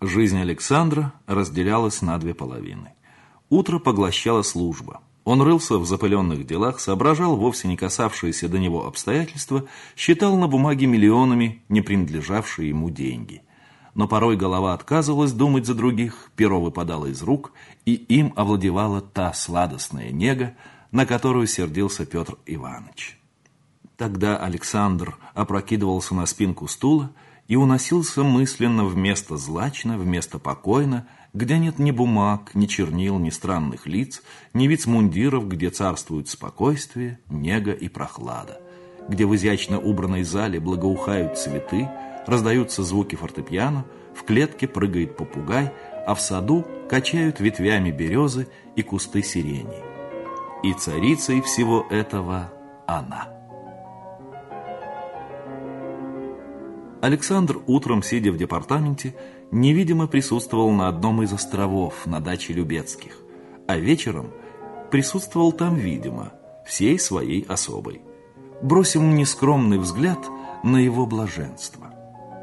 Жизнь Александра разделялась на две половины. Утро поглощала служба. Он рылся в запыленных делах, соображал вовсе не касавшиеся до него обстоятельства, считал на бумаге миллионами не принадлежавшие ему деньги. Но порой голова отказывалась думать за других, перо выпадало из рук, и им овладевала та сладостная нега, на которую сердился Петр Иванович. Тогда Александр опрокидывался на спинку стула и уносился мысленно вместо злачно, вместо покойно, где нет ни бумаг, ни чернил, ни странных лиц, ни вицмундиров, где царствуют спокойствие, нега и прохлада, где в изящно убранной зале благоухают цветы, раздаются звуки фортепиано, в клетке прыгает попугай, а в саду качают ветвями березы и кусты сирени. И царицей всего этого она. Александр утром, сидя в департаменте, невидимо присутствовал на одном из островов на даче Любецких, а вечером присутствовал там видимо, всей своей особой. Бросим нескромный взгляд на его блаженство.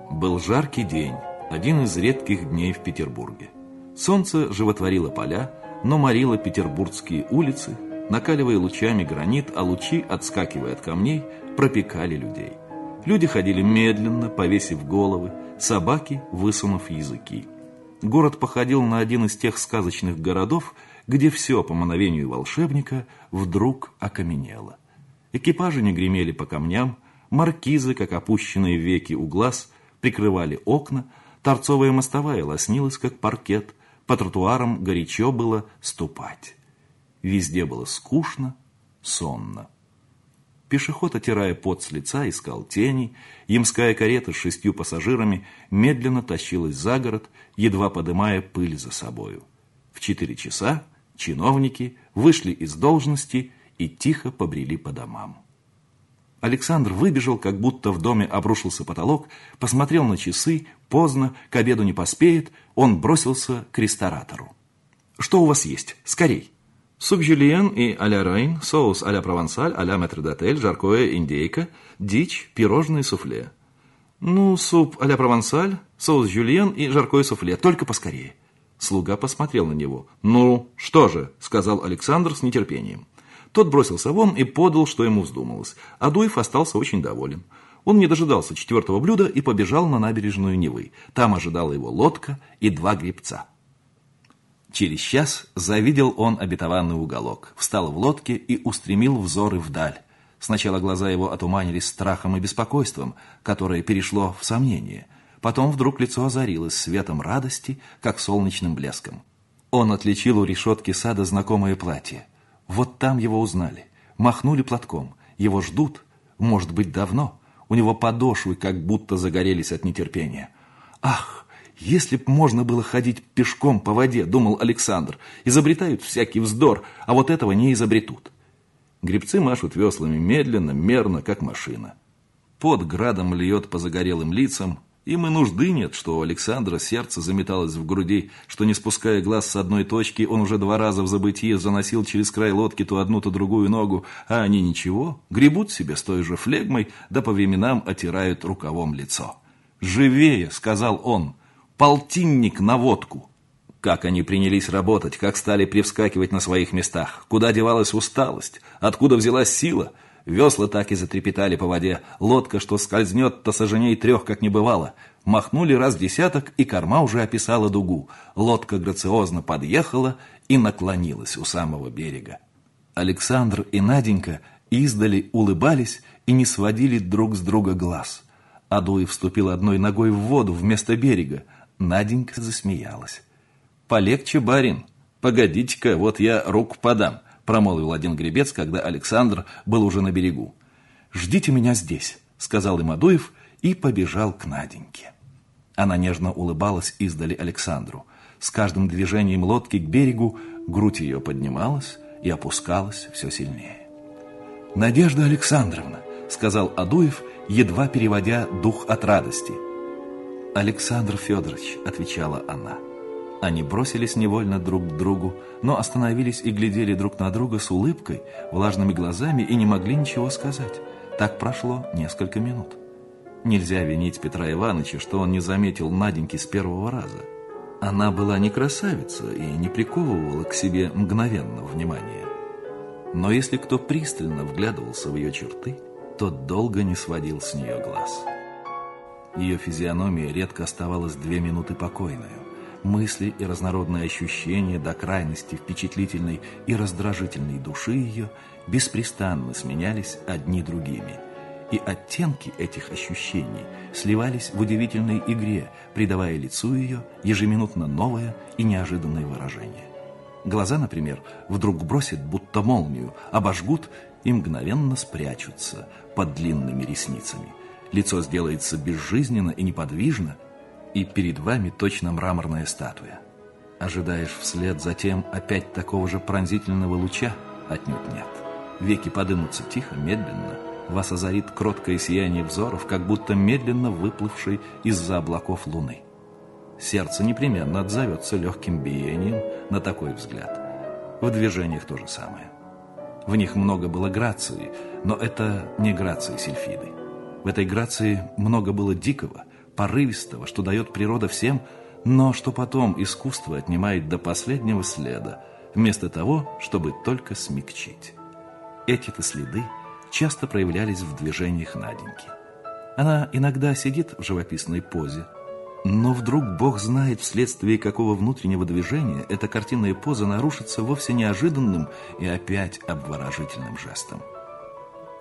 Был жаркий день, один из редких дней в Петербурге. Солнце животворило поля, но морило петербургские улицы, накаливая лучами гранит, а лучи, отскакивая от камней, пропекали людей. Люди ходили медленно, повесив головы, собаки, высунув языки. Город походил на один из тех сказочных городов, где все, по мановению волшебника, вдруг окаменело. Экипажи не гремели по камням, маркизы, как опущенные веки у глаз, прикрывали окна, торцовая мостовая лоснилась, как паркет, по тротуарам горячо было ступать. Везде было скучно, сонно. Пешеход, отирая пот с лица, искал тени. Ямская карета с шестью пассажирами медленно тащилась за город, едва подымая пыль за собою. В четыре часа чиновники вышли из должности и тихо побрели по домам. Александр выбежал, как будто в доме обрушился потолок, посмотрел на часы, поздно, к обеду не поспеет, он бросился к ресторатору. «Что у вас есть? Скорей!» Суп жюльен и а-ля Рейн, соус а-ля провансаль, а-ля метрдотель, жаркое индейка, дичь, пирожные суфле. Ну, суп а-ля провансаль, соус жюльен и жаркое суфле, только поскорее. Слуга посмотрел на него. «Ну, что же?» – сказал Александр с нетерпением. Тот бросился вон и подал, что ему вздумалось. Адуев остался очень доволен. Он не дожидался четвертого блюда и побежал на набережную Невы. Там ожидала его лодка и два гребца. Через час завидел он обетованный уголок, встал в лодке и устремил взоры вдаль. Сначала глаза его отуманились страхом и беспокойством, которое перешло в сомнение. Потом вдруг лицо озарилось светом радости, как солнечным блеском. Он отличил у решетки сада знакомое платье. Вот там его узнали. Махнули платком. Его ждут, может быть, давно. У него подошвы как будто загорелись от нетерпения. Ах, если б можно было ходить пешком по воде, думал Александр, изобретают всякий вздор, а вот этого не изобретут. Гребцы машут веслами медленно, мерно, как машина. Под градом льет по загорелым лицам, им и нужды нет, что у Александра сердце заметалось в груди, что, не спуская глаз с одной точки, он уже два раза в забытие заносил через край лодки то одну, то другую ногу, а они ничего, гребут себе с той же флегмой, да по временам отирают рукавом лицо. «Живее!» — сказал он — полтинник на водку. Как они принялись работать, как стали привскакивать на своих местах, куда девалась усталость, откуда взялась сила. Весла так и затрепетали по воде, лодка, что скользнет-то соженей трех, как не бывало. Махнули раз десяток, и корма уже описала дугу. Лодка грациозно подъехала и наклонилась у самого берега. Александр и Наденька издали улыбались и не сводили друг с друга глаз. Адуев вступил одной ногой в воду вместо берега, Наденька засмеялась. «Полегче, барин. Погодите-ка, вот я руку подам», промолвил один гребец, когда Александр был уже на берегу. «Ждите меня здесь», сказал им Адуев и побежал к Наденьке. Она нежно улыбалась издали Александру. С каждым движением лодки к берегу грудь ее поднималась и опускалась все сильнее. «Надежда Александровна», — сказал Адуев, едва переводя дух от радости — «Александр Федорович», — отвечала она. Они бросились невольно друг к другу, но остановились и глядели друг на друга с улыбкой, влажными глазами и не могли ничего сказать. Так прошло несколько минут. Нельзя винить Петра Ивановича, что он не заметил Наденьки с первого раза. Она была не красавица и не приковывала к себе мгновенно внимание. Но если кто пристально вглядывался в ее черты, тот долго не сводил с нее глаз. Ее физиономия редко оставалась две минуты покойную. Мысли и разнородные ощущения до крайности впечатлительной и раздражительной души ее беспрестанно сменялись одни другими. И оттенки этих ощущений сливались в удивительной игре, придавая лицу ее ежеминутно новое и неожиданное выражение. Глаза, например, вдруг бросят, будто молнию, обожгут и мгновенно спрячутся под длинными ресницами. Лицо сделается безжизненно и неподвижно, и перед вами точно мраморная статуя. Ожидаешь вслед за тем опять такого же пронзительного луча? Отнюдь нет. Веки подымутся тихо, медленно. Вас озарит кроткое сияние взоров, как будто медленно выплывшей из-за облаков луны. Сердце непременно отзовется легким биением на такой взгляд. В движениях то же самое. В них много было грации, но это не грации Сильфиды. В этой грации много было дикого, порывистого, что дает природа всем, но что потом искусство отнимает до последнего следа, вместо того, чтобы только смягчить. Эти-то следы часто проявлялись в движениях Наденьки. Она иногда сидит в живописной позе, но вдруг Бог знает, вследствие какого внутреннего движения эта картинная поза нарушится вовсе неожиданным и опять обворожительным жестом.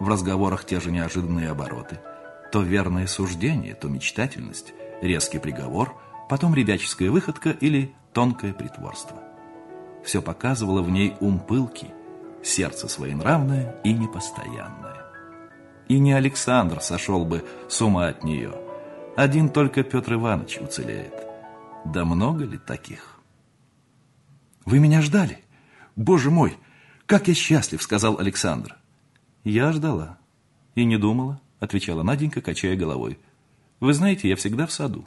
В разговорах те же неожиданные обороты. То верное суждение, то мечтательность, резкий приговор, потом ребяческая выходка или тонкое притворство. Все показывало в ней ум пылкий, сердце своенравное и непостоянное. И не Александр сошел бы с ума от нее – один только Петр Иванович уцелеет. Да много ли таких? Вы меня ждали? Боже мой, как я счастлив, сказал Александр. Я ждала и не думала, отвечала Наденька, качая головой. Вы знаете, я всегда в саду.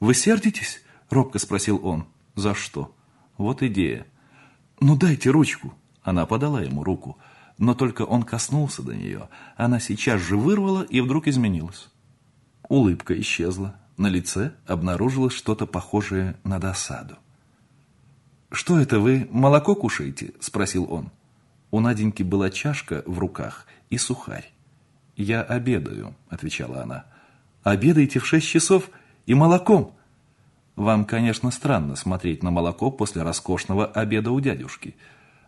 Вы сердитесь? Робко спросил он. За что? Вот идея. Ну дайте ручку. Она подала ему руку, но только он коснулся до нее. Она сейчас же вырвала и вдруг изменилась. Улыбка исчезла. На лице обнаружилось что-то похожее на досаду. «Что это вы, молоко кушаете?» – спросил он. У Наденьки была чашка в руках и сухарь. «Я обедаю», – отвечала она. «Обедаете в шесть часов и молоком?» «Вам, конечно, странно смотреть на молоко после роскошного обеда у дядюшки.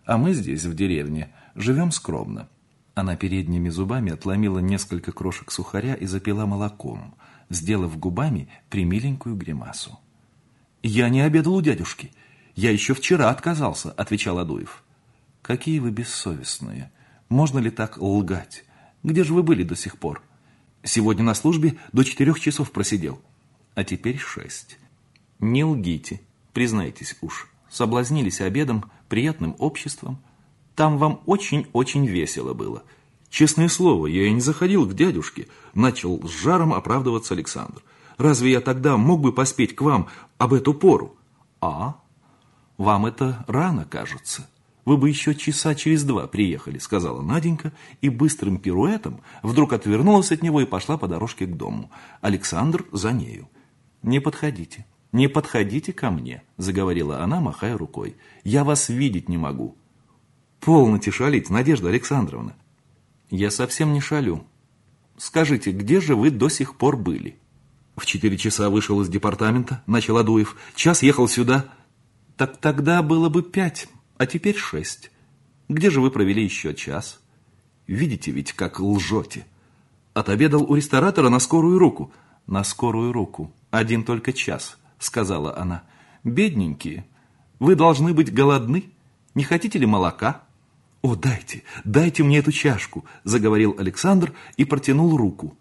А мы здесь, в деревне, живем скромно. Она передними зубами отломила несколько крошек сухаря и запила молоком, сделав губами примиленькую гримасу. «Я не обедал у дядюшки. Я еще вчера отказался», — отвечал Адуев. «Какие вы бессовестные. Можно ли так лгать? Где же вы были до сих пор? Сегодня на службе до четырех часов просидел. А теперь шесть. Не лгите, признайтесь уж. Соблазнились обедом, приятным обществом, там вам очень-очень весело было. Честное слово, я и не заходил к дядюшке, начал с жаром оправдываться Александр. Разве я тогда мог бы поспеть к вам об эту пору? А? Вам это рано кажется. Вы бы еще часа через два приехали, сказала Наденька, и быстрым пируэтом вдруг отвернулась от него и пошла по дорожке к дому. Александр за нею. Не подходите, не подходите ко мне, заговорила она, махая рукой. Я вас видеть не могу. Полноте шалить, Надежда Александровна. Я совсем не шалю. Скажите, где же вы до сих пор были? В четыре часа вышел из департамента, начал Адуев. Час ехал сюда. Так тогда было бы пять, а теперь шесть. Где же вы провели еще час? Видите ведь, как лжете. Отобедал у ресторатора на скорую руку. На скорую руку. Один только час, сказала она. Бедненькие, вы должны быть голодны. Не хотите ли молока? «О, дайте, дайте мне эту чашку», – заговорил Александр и протянул руку.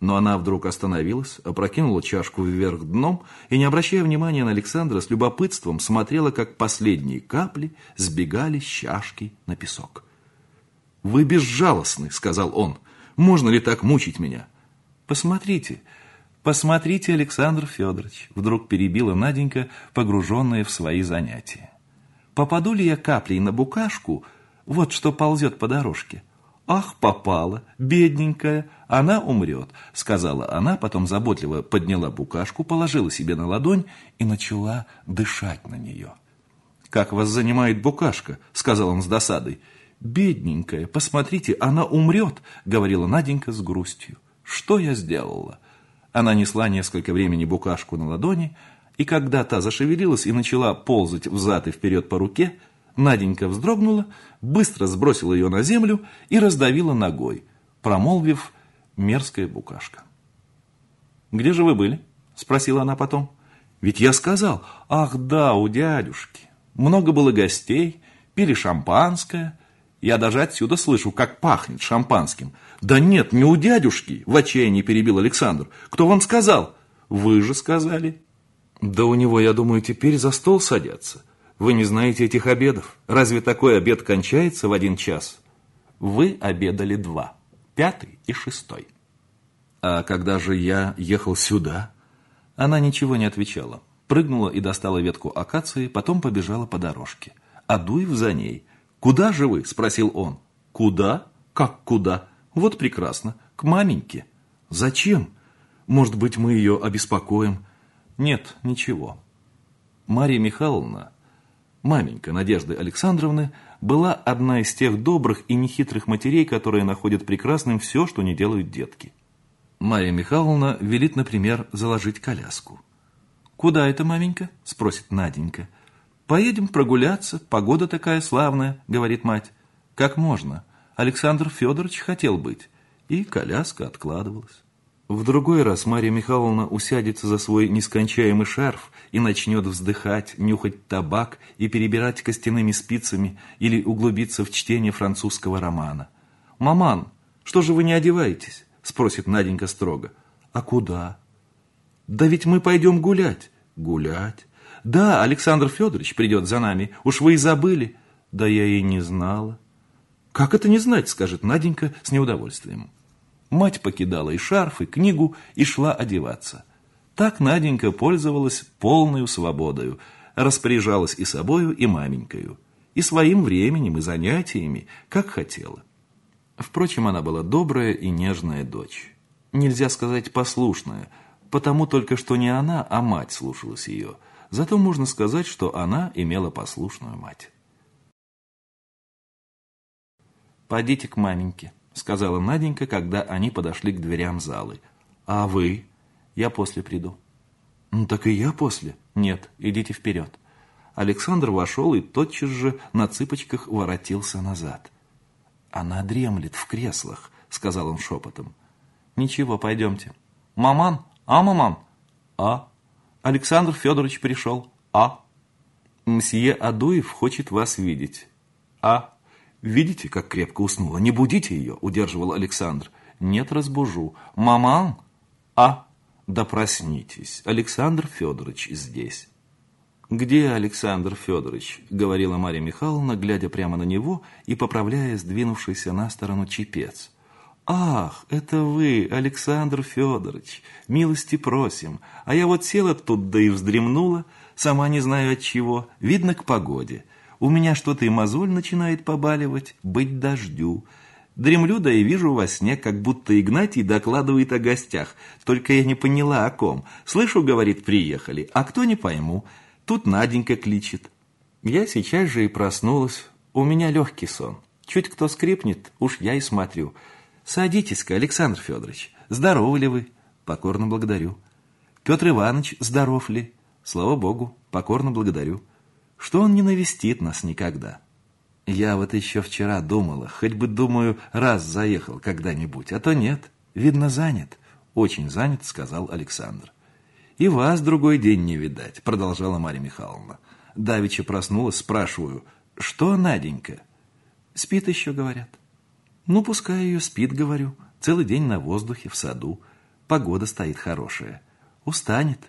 Но она вдруг остановилась, опрокинула чашку вверх дном и, не обращая внимания на Александра, с любопытством смотрела, как последние капли сбегали с чашки на песок. «Вы безжалостны», – сказал он. «Можно ли так мучить меня?» «Посмотрите, посмотрите, Александр Федорович», – вдруг перебила Наденька, погруженная в свои занятия. «Попаду ли я каплей на букашку?» Вот что ползет по дорожке. «Ах, попала, бедненькая, она умрет», — сказала она, потом заботливо подняла букашку, положила себе на ладонь и начала дышать на нее. «Как вас занимает букашка?» — сказал он с досадой. «Бедненькая, посмотрите, она умрет», — говорила Наденька с грустью. «Что я сделала?» Она несла несколько времени букашку на ладони, и когда та зашевелилась и начала ползать взад и вперед по руке, Наденька вздрогнула, быстро сбросила ее на землю и раздавила ногой, промолвив «мерзкая букашка». «Где же вы были?» – спросила она потом. «Ведь я сказал, ах да, у дядюшки. Много было гостей, пили шампанское. Я даже отсюда слышу, как пахнет шампанским. Да нет, не у дядюшки, в отчаянии перебил Александр. Кто вам сказал? Вы же сказали. Да у него, я думаю, теперь за стол садятся. Вы не знаете этих обедов? Разве такой обед кончается в один час? Вы обедали два, пятый и шестой. А когда же я ехал сюда? Она ничего не отвечала. Прыгнула и достала ветку акации, потом побежала по дорожке. Адуев за ней. «Куда же вы?» – спросил он. «Куда? Как куда? Вот прекрасно. К маменьке». «Зачем? Может быть, мы ее обеспокоим?» «Нет, ничего». Мария Михайловна Маменька Надежды Александровны была одна из тех добрых и нехитрых матерей, которые находят прекрасным все, что не делают детки. Мария Михайловна велит, например, заложить коляску. «Куда это, маменька?» – спросит Наденька. «Поедем прогуляться, погода такая славная», – говорит мать. «Как можно? Александр Федорович хотел быть». И коляска откладывалась. В другой раз Мария Михайловна усядется за свой нескончаемый шарф и начнет вздыхать, нюхать табак и перебирать костяными спицами или углубиться в чтение французского романа. «Маман, что же вы не одеваетесь?» – спросит Наденька строго. «А куда?» «Да ведь мы пойдем гулять». «Гулять?» «Да, Александр Федорович придет за нами. Уж вы и забыли». «Да я и не знала». «Как это не знать?» – скажет Наденька с неудовольствием. Мать покидала и шарф, и книгу, и шла одеваться. Так Наденька пользовалась полной свободою, распоряжалась и собою, и маменькою, и своим временем, и занятиями, как хотела. Впрочем, она была добрая и нежная дочь. Нельзя сказать послушная, потому только что не она, а мать слушалась ее. Зато можно сказать, что она имела послушную мать. «Пойдите к маменьке», сказала Наденька, когда они подошли к дверям залы. «А вы?» «Я после приду». «Ну, так и я после». «Нет, идите вперед». Александр вошел и тотчас же на цыпочках воротился назад. «Она дремлет в креслах», — сказал он шепотом. «Ничего, пойдемте». «Маман? А, маман?» «А?» «Александр Федорович пришел». «А?» «Мсье Адуев хочет вас видеть». «А?» «Видите, как крепко уснула? Не будите ее!» – удерживал Александр. «Нет, разбужу. Маман? А? Да проснитесь. Александр Федорович здесь». «Где Александр Федорович?» – говорила Марья Михайловна, глядя прямо на него и поправляя сдвинувшийся на сторону чепец. «Ах, это вы, Александр Федорович! Милости просим! А я вот села тут, да и вздремнула, сама не знаю от чего, видно к погоде». У меня что-то и мозоль начинает побаливать, быть дождю. Дремлю, да и вижу во сне, как будто Игнатий докладывает о гостях. Только я не поняла, о ком. Слышу, говорит, приехали, а кто не пойму. Тут Наденька кличет. Я сейчас же и проснулась. У меня легкий сон. Чуть кто скрипнет, уж я и смотрю. Садитесь-ка, Александр Федорович. Здоровы ли вы? Покорно благодарю. Петр Иванович здоров ли? Слава Богу, покорно благодарю что он не навестит нас никогда. Я вот еще вчера думала, хоть бы, думаю, раз заехал когда-нибудь, а то нет, видно, занят. Очень занят, сказал Александр. И вас другой день не видать, продолжала Марья Михайловна. Давича проснулась, спрашиваю, что Наденька? Спит еще, говорят. Ну, пускай ее спит, говорю. Целый день на воздухе, в саду. Погода стоит хорошая. Устанет.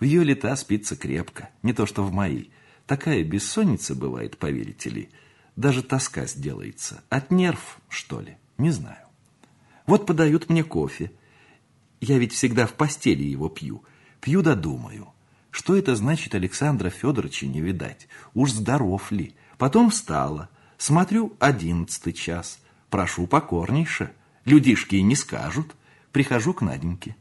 В ее лета спится крепко, не то что в моей. Такая бессонница бывает, поверите ли. Даже тоска сделается. От нерв, что ли? Не знаю. Вот подают мне кофе. Я ведь всегда в постели его пью. Пью да думаю. Что это значит Александра Федоровича не видать? Уж здоров ли? Потом встала. Смотрю, одиннадцатый час. Прошу покорнейше. Людишки и не скажут. Прихожу к Наденьке.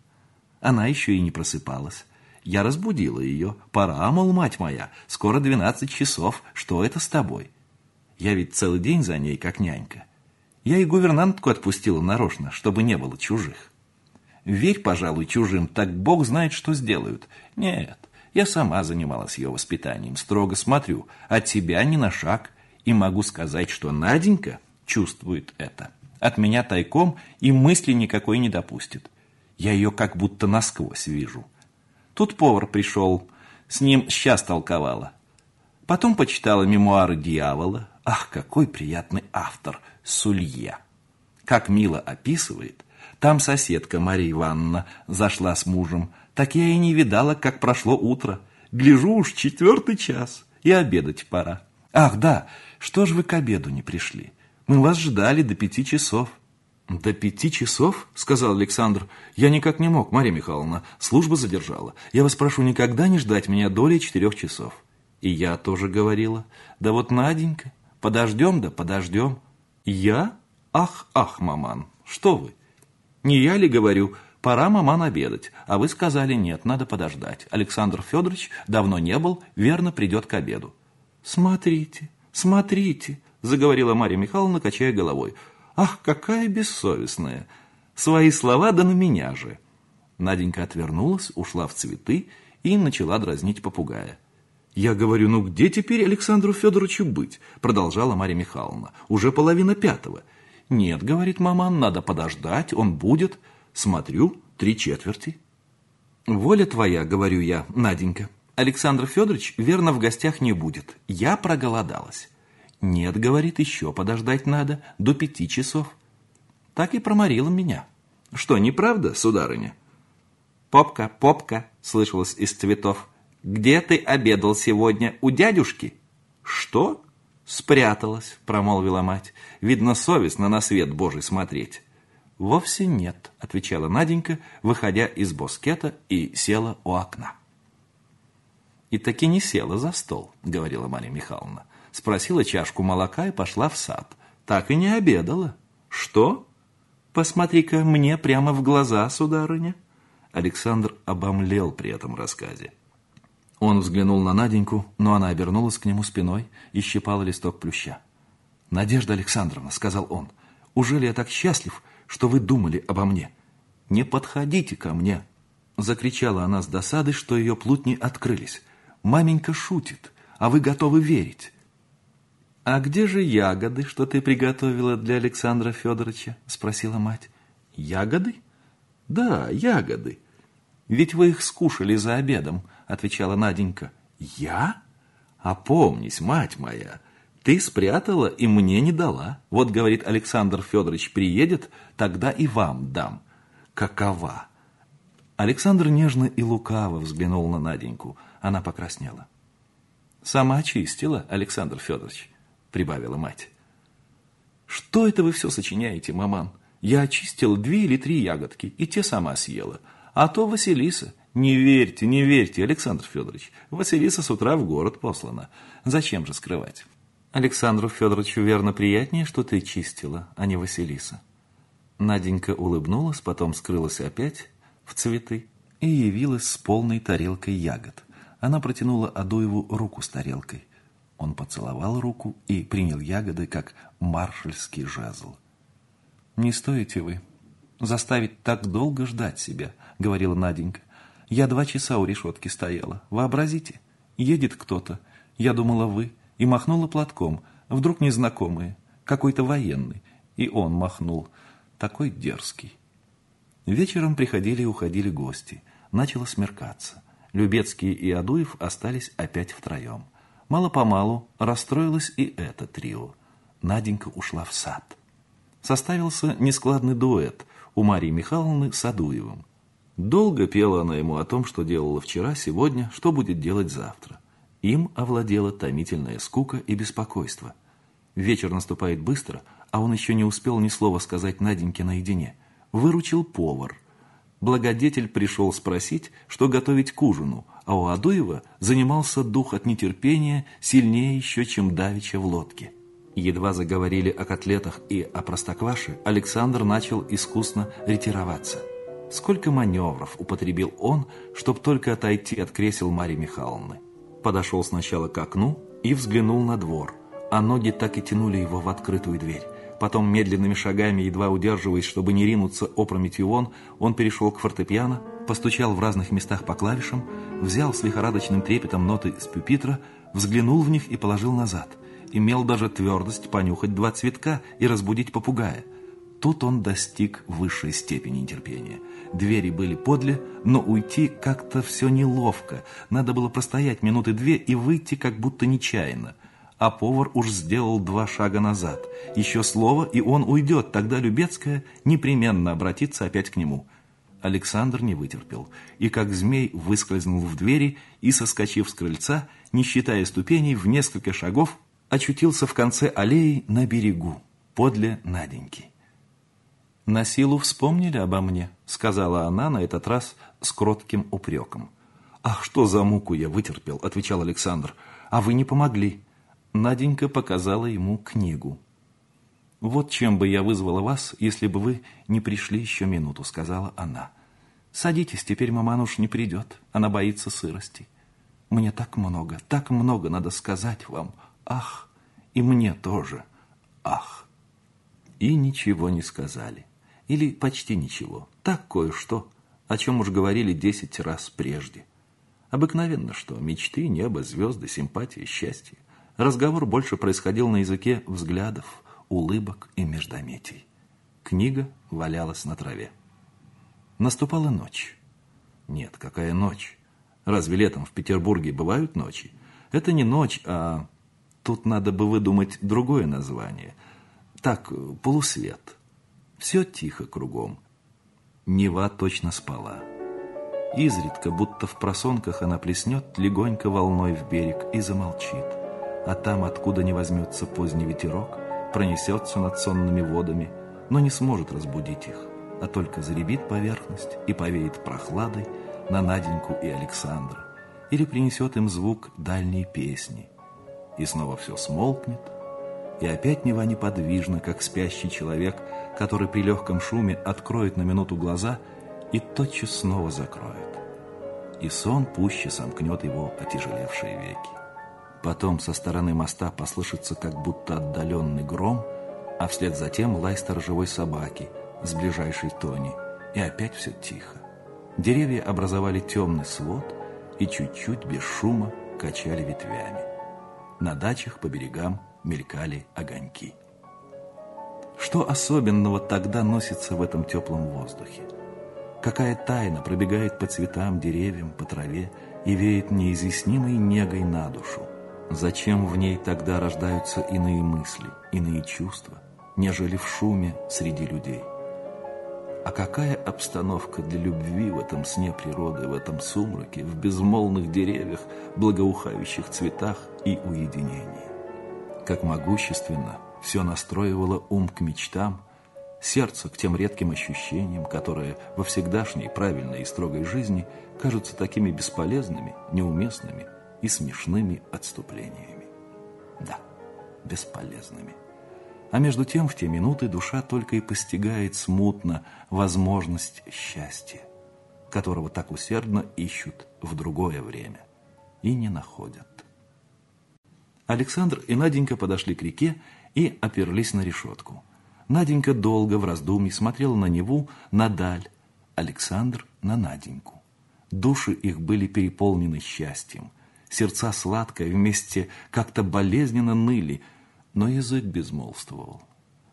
Она еще и не просыпалась. Я разбудила ее. Пора, мол, мать моя, скоро двенадцать часов. Что это с тобой? Я ведь целый день за ней, как нянька. Я и гувернантку отпустила нарочно, чтобы не было чужих. Верь, пожалуй, чужим, так Бог знает, что сделают. Нет, я сама занималась ее воспитанием, строго смотрю, от тебя ни на шаг, и могу сказать, что Наденька чувствует это. От меня тайком и мысли никакой не допустит. Я ее как будто насквозь вижу. Тут повар пришел, с ним сейчас толковала. Потом почитала мемуары дьявола. Ах, какой приятный автор, Сулье. Как мило описывает. Там соседка Мария Ивановна зашла с мужем. Так я и не видала, как прошло утро. Гляжу уж четвертый час, и обедать пора. Ах, да, что ж вы к обеду не пришли? Мы вас ждали до пяти часов. «До пяти часов?» — сказал Александр. «Я никак не мог, Мария Михайловна. Служба задержала. Я вас прошу никогда не ждать меня доли четырех часов». И я тоже говорила. «Да вот, Наденька, подождем да подождем». «Я? Ах, ах, маман, что вы? Не я ли говорю, пора, маман, обедать, а вы сказали, нет, надо подождать. Александр Федорович давно не был, верно придет к обеду». «Смотрите, смотрите», — заговорила Марья Михайловна, качая головой. «Ах, какая бессовестная! Свои слова да на меня же!» Наденька отвернулась, ушла в цветы и начала дразнить попугая. «Я говорю, ну где теперь Александру Федоровичу быть?» Продолжала Марья Михайловна. «Уже половина пятого». «Нет, — говорит маман, — надо подождать, он будет. Смотрю, три четверти». «Воля твоя, — говорю я, Наденька. Александр Федорович верно в гостях не будет. Я проголодалась». «Нет, — говорит, — еще подождать надо, до пяти часов». Так и проморила меня. «Что, неправда, сударыня?» «Попка, попка!» — слышалось из цветов. «Где ты обедал сегодня? У дядюшки?» «Что?» «Спряталась», — промолвила мать. «Видно, совестно на свет Божий смотреть». «Вовсе нет», — отвечала Наденька, выходя из боскета и села у окна. «И таки не села за стол», — говорила Марья Михайловна спросила чашку молока и пошла в сад. Так и не обедала. Что? Посмотри-ка мне прямо в глаза, сударыня. Александр обомлел при этом рассказе. Он взглянул на Наденьку, но она обернулась к нему спиной и щипала листок плюща. «Надежда Александровна», — сказал он, — «ужели я так счастлив, что вы думали обо мне? Не подходите ко мне!» Закричала она с досадой, что ее плутни открылись. «Маменька шутит, а вы готовы верить. «А где же ягоды, что ты приготовила для Александра Федоровича?» – спросила мать. «Ягоды?» «Да, ягоды. Ведь вы их скушали за обедом», – отвечала Наденька. «Я? Опомнись, мать моя, ты спрятала и мне не дала. Вот, говорит Александр Федорович, приедет, тогда и вам дам. Какова?» Александр нежно и лукаво взглянул на Наденьку. Она покраснела. «Сама чистила, Александр Федорович прибавила мать. «Что это вы все сочиняете, маман? Я очистила две или три ягодки, и те сама съела. А то Василиса. Не верьте, не верьте, Александр Федорович. Василиса с утра в город послана. Зачем же скрывать? Александру Федоровичу верно приятнее, что ты чистила, а не Василиса». Наденька улыбнулась, потом скрылась опять в цветы и явилась с полной тарелкой ягод. Она протянула Адуеву руку с тарелкой. Он поцеловал руку и принял ягоды, как маршальский жезл. «Не стоите вы заставить так долго ждать себя», — говорила Наденька. «Я два часа у решетки стояла. Вообразите, едет кто-то. Я думала, вы». И махнула платком. Вдруг незнакомые, какой-то военный. И он махнул. Такой дерзкий. Вечером приходили и уходили гости. Начало смеркаться. Любецкий и Адуев остались опять втроем. Мало-помалу расстроилось и это трио. Наденька ушла в сад. Составился нескладный дуэт у Марии Михайловны с Адуевым. Долго пела она ему о том, что делала вчера, сегодня, что будет делать завтра. Им овладела томительная скука и беспокойство. Вечер наступает быстро, а он еще не успел ни слова сказать Наденьке наедине. Выручил повар. Благодетель пришел спросить, что готовить к ужину, а у Адуева занимался дух от нетерпения сильнее еще, чем давеча в лодке. Едва заговорили о котлетах и о простокваше, Александр начал искусно ретироваться. Сколько маневров употребил он, чтобы только отойти от кресел Марии Михайловны. Подошел сначала к окну и взглянул на двор, а ноги так и тянули его в открытую дверь. Потом медленными шагами, едва удерживаясь, чтобы не ринуться опрометью вон, он перешел к фортепиано, постучал в разных местах по клавишам, взял с лихорадочным трепетом ноты с пюпитра, взглянул в них и положил назад – имел даже твердость понюхать два цветка и разбудить попугая. Тут он достиг высшей степени нетерпения. Двери были подле, но уйти как-то все неловко. Надо было простоять минуты две и выйти как будто нечаянно. А повар уж сделал два шага назад. Еще слово, и он уйдет. Тогда Любецкая непременно обратится опять к нему. Александр не вытерпел, и как змей выскользнул в двери и, соскочив с крыльца, не считая ступеней, в несколько шагов очутился в конце аллеи на берегу, подле Наденьки. «На силу вспомнили обо мне», — сказала она на этот раз с кротким упреком. «Ах, что за муку я вытерпел», — отвечал Александр. «А вы не помогли». Наденька показала ему книгу. «Вот чем бы я вызвала вас, если бы вы не пришли еще минуту», — сказала она. «Садитесь, теперь мамануш не придет, она боится сырости. Мне так много, так много надо сказать вам. Ах, и мне тоже. Ах. И ничего не сказали. Или почти ничего. Так кое-что, о чем уж говорили десять раз прежде. Обыкновенно что? Мечты, небо, звезды, симпатии, счастье. Разговор больше происходил на языке взглядов, улыбок и междометий. Книга валялась на траве. Наступала ночь. Нет, какая ночь? Разве летом в Петербурге бывают ночи? Это не ночь, а Тут надо бы выдумать другое название. Так, полусвет. Все тихо кругом. Нева точно спала. Изредка, будто в просонках, она плеснет легонько волной в берег и замолчит. А там, откуда не возьмется поздний ветерок, пронесется над сонными водами, но не сможет разбудить их, а только заребит поверхность и повеет прохладой на Наденьку и Александра, или принесет им звук дальней песни, и снова все смолкнет, и опять Нева неподвижна, как спящий человек, который при легком шуме откроет на минуту глаза и тотчас снова закроет. И сон пуще сомкнет его отяжелевшие веки. Потом со стороны моста послышится как будто отдаленный гром, а вслед за тем лай сторожевой собаки с ближайшей тони, и опять все тихо. Деревья образовали темный свод и чуть-чуть без шума качали ветвями. На дачах по берегам мелькали огоньки. Что особенного тогда носится в этом теплом воздухе? Какая тайна пробегает по цветам, деревьям, по траве и веет неизъяснимой негой на душу? Зачем в ней тогда рождаются иные мысли, иные чувства, нежели в шуме среди людей? А какая обстановка для любви в этом сне природы, в этом сумраке, в безмолвных деревьях, благоухающих цветах и уединении? Как могущественно все настроивало ум к мечтам, сердце к тем редким ощущениям, которые во всегдашней правильной и строгой жизни кажутся такими бесполезными, неуместными и смешными отступлениями. Да, бесполезными. А между тем в те минуты душа только и постигает смутно возможность счастья, которого так усердно ищут в другое время и не находят. Александр и Наденька подошли к реке и оперлись на решетку. Наденька долго в раздумье смотрела на Неву, на даль, Александр на Наденьку. Души их были переполнены счастьем. Сердца сладкое вместе как-то болезненно ныли – но язык безмолвствовал.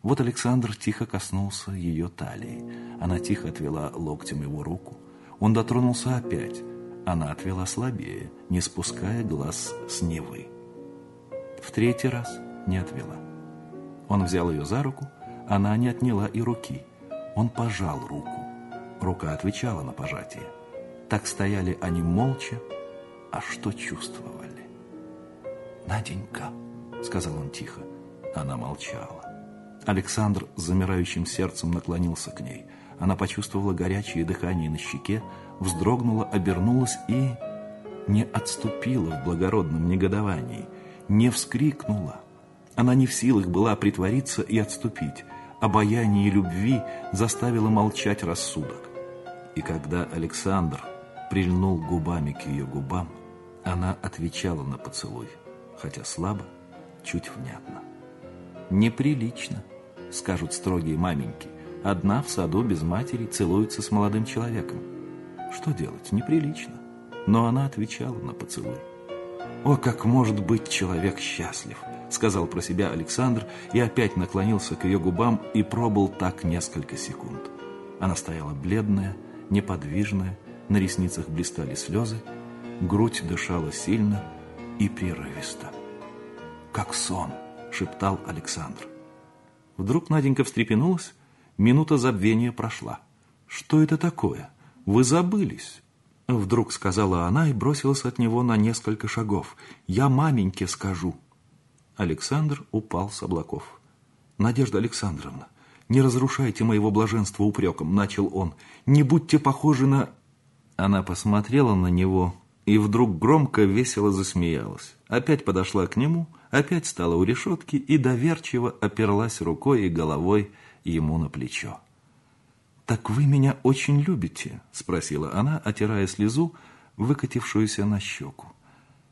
Вот Александр тихо коснулся ее талии. Она тихо отвела локтем его руку. Он дотронулся опять. Она отвела слабее, не спуская глаз с Невы. В третий раз не отвела. Он взял ее за руку, она не отняла и руки. Он пожал руку. Рука отвечала на пожатие. Так стояли они молча, а что чувствовали? «Наденька», — сказал он тихо, она молчала. Александр с замирающим сердцем наклонился к ней. Она почувствовала горячее дыхание на щеке, вздрогнула, обернулась и не отступила в благородном негодовании, не вскрикнула, Она не в силах была притвориться и отступить. Обаяние любви заставило молчать рассудок. И когда Александр прильнул губами к ее губам, она отвечала на поцелуй, хотя слабо, чуть внятно. «Неприлично», — скажут строгие маменьки. «Одна в саду без матери целуется с молодым человеком». Что делать? Неприлично. Но она отвечала на поцелуй. «О, как может быть человек счастлив!» Сказал про себя Александр и опять наклонился к ее губам и пробыл так несколько секунд. Она стояла бледная, неподвижная, на ресницах блистали слезы, грудь дышала сильно и прерывисто. «Как сон!» — шептал Александр. Вдруг Наденька встрепенулась, минута забвения прошла. «Что это такое? Вы забылись!» Вдруг сказала она и бросилась от него на несколько шагов. «Я маменьке скажу!» Александр упал с облаков. «Надежда Александровна, не разрушайте моего блаженства упреком», — начал он. «Не будьте похожи на...» Она посмотрела на него и вдруг громко весело засмеялась. Опять подошла к нему, опять стала у решетки и доверчиво оперлась рукой и головой ему на плечо. «Так вы меня очень любите?» – спросила она, отирая слезу, выкатившуюся на щеку.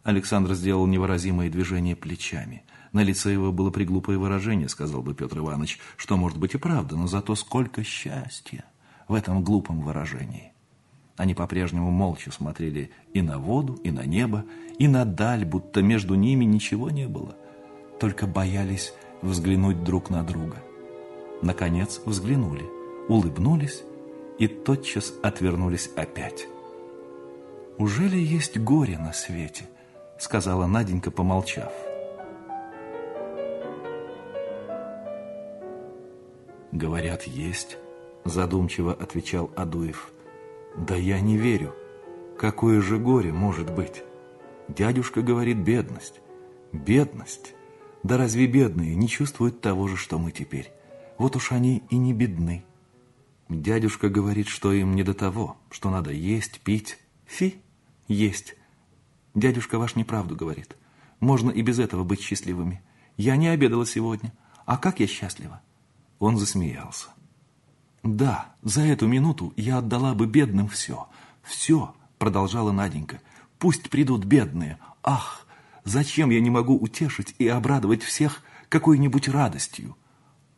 Александр сделал невыразимое движение плечами. На лице его было приглупое выражение, сказал бы Петр Иванович, что может быть и правда, но зато сколько счастья в этом глупом выражении. Они по-прежнему молча смотрели и на воду, и на небо, и на даль, будто между ними ничего не было. Только боялись взглянуть друг на друга. Наконец взглянули, улыбнулись и тотчас отвернулись опять. «Уже ли есть горе на свете?» — сказала Наденька, помолчав. «Говорят, есть», — задумчиво отвечал Адуев. Да я не верю. Какое же горе может быть? Дядюшка говорит бедность. Бедность? Да разве бедные не чувствуют того же, что мы теперь? Вот уж они и не бедны. Дядюшка говорит, что им не до того, что надо есть, пить. Фи, есть. Дядюшка ваш неправду говорит. Можно и без этого быть счастливыми. Я не обедала сегодня. А как я счастлива? Он засмеялся. «Да, за эту минуту я отдала бы бедным все. Все», — продолжала Наденька. «Пусть придут бедные. Ах, зачем я не могу утешить и обрадовать всех какой-нибудь радостью?»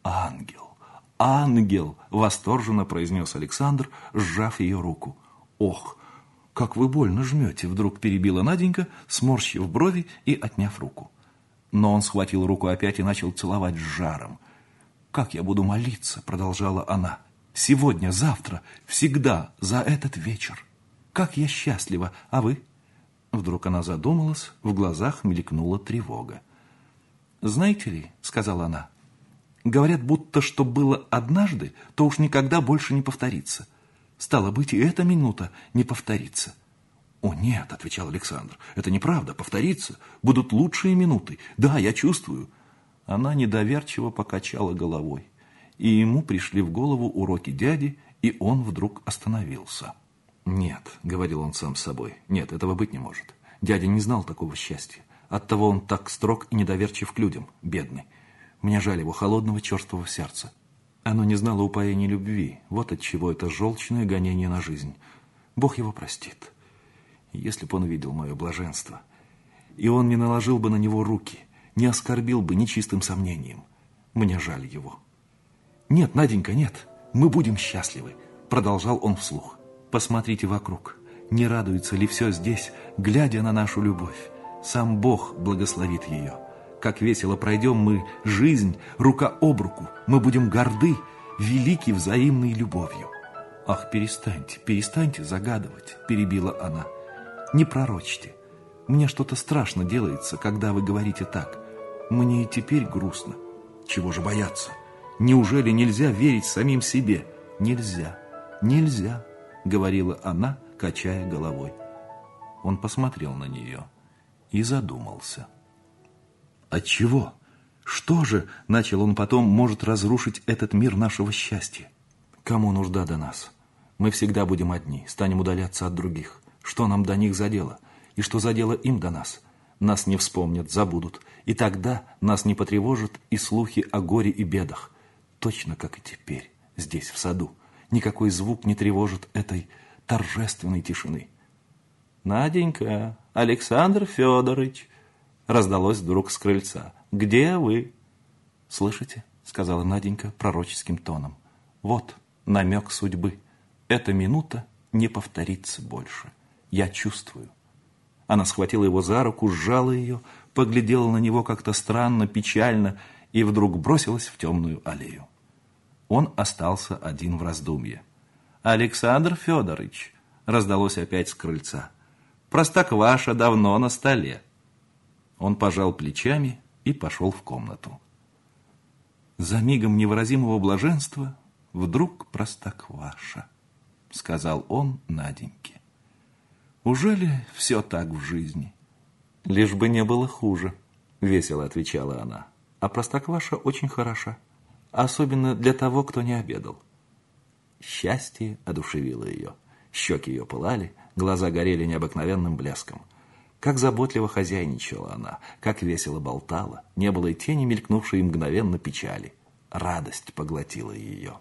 «Ангел, ангел!» — восторженно произнес Александр, сжав ее руку. «Ох, как вы больно жмете!» — вдруг перебила Наденька, сморщив брови и отняв руку. Но он схватил руку опять и начал целовать с жаром. «Как я буду молиться!» — продолжала она. Сегодня, завтра, всегда, за этот вечер. Как я счастлива, а вы?» Вдруг она задумалась, в глазах мелькнула тревога. «Знаете ли, — сказала она, — говорят, будто что было однажды, то уж никогда больше не повторится. Стало быть, и эта минута не повторится». «О, нет, — отвечал Александр, — это неправда, повторится. Будут лучшие минуты. Да, я чувствую». Она недоверчиво покачала головой и ему пришли в голову уроки дяди, и он вдруг остановился. «Нет», — говорил он сам с собой, — «нет, этого быть не может. Дядя не знал такого счастья. Оттого он так строг и недоверчив к людям, бедный. Мне жаль его холодного черствого сердца. Оно не знало упоения любви, вот от чего это желчное гонение на жизнь. Бог его простит. Если бы он видел мое блаженство, и он не наложил бы на него руки, не оскорбил бы нечистым сомнением, мне жаль его». «Нет, Наденька, нет, мы будем счастливы», — продолжал он вслух. «Посмотрите вокруг, не радуется ли все здесь, глядя на нашу любовь? Сам Бог благословит ее. Как весело пройдем мы жизнь рука об руку, мы будем горды, велики взаимной любовью». «Ах, перестаньте, перестаньте загадывать», — перебила она. «Не пророчьте. Мне что-то страшно делается, когда вы говорите так. Мне и теперь грустно. Чего же бояться?» Неужели нельзя верить самим себе? Нельзя, нельзя, говорила она, качая головой. Он посмотрел на нее и задумался. От чего? Что же, начал он потом, может разрушить этот мир нашего счастья? Кому нужда до нас? Мы всегда будем одни, станем удаляться от других. Что нам до них за дело? И что за дело им до нас? нас не вспомнят, забудут. И тогда нас не потревожат и слухи о горе и бедах. Точно как и теперь, здесь, в саду. Никакой звук не тревожит этой торжественной тишины. «Наденька, Александр Федорович!» раздалось вдруг с крыльца. «Где вы?» «Слышите?» — сказала Наденька пророческим тоном. «Вот намек судьбы. Эта минута не повторится больше. Я чувствую». Она схватила его за руку, сжала ее, поглядела на него как-то странно, печально и вдруг бросилась в темную аллею. Он остался один в раздумье. «Александр Федорович!» — раздалось опять с крыльца. «Простокваша давно на столе». Он пожал плечами и пошел в комнату. За мигом невыразимого блаженства вдруг простокваша, сказал он Наденьке. Уже ли все так в жизни? Лишь бы не было хуже, весело отвечала она. А простокваша очень хороша, особенно для того, кто не обедал. Счастье одушевило ее. Щеки ее пылали, глаза горели необыкновенным блеском. Как заботливо хозяйничала она, как весело болтала, не было и тени, мелькнувшей мгновенно печали. Радость поглотила ее.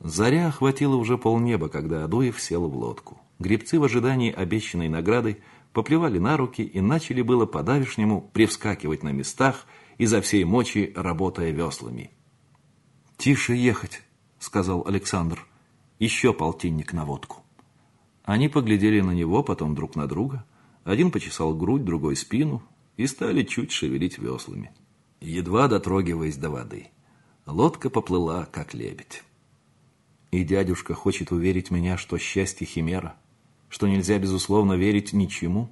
Заря охватила уже полнеба, когда Адуев сел в лодку. Гребцы в ожидании обещанной награды поплевали на руки и начали было по-давешнему привскакивать на местах, изо всей мочи работая веслами. «Тише ехать», — сказал Александр. «Еще полтинник на водку». Они поглядели на него, потом друг на друга. Один почесал грудь, другой спину и стали чуть шевелить веслами, едва дотрогиваясь до воды. Лодка поплыла, как лебедь. И дядюшка хочет уверить меня, что счастье химера, что нельзя, безусловно, верить ничему,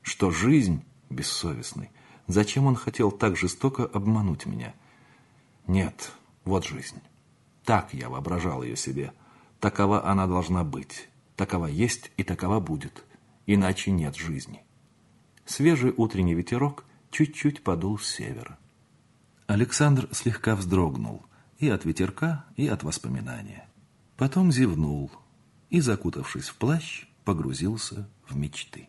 что жизнь бессовестной. Зачем он хотел так жестоко обмануть меня? Нет, вот жизнь. Так я воображал ее себе. Такова она должна быть. Такова есть и такова будет, иначе нет жизни. Свежий утренний ветерок чуть-чуть подул с севера. Александр слегка вздрогнул и от ветерка, и от воспоминания. Потом зевнул и, закутавшись в плащ, погрузился в мечты.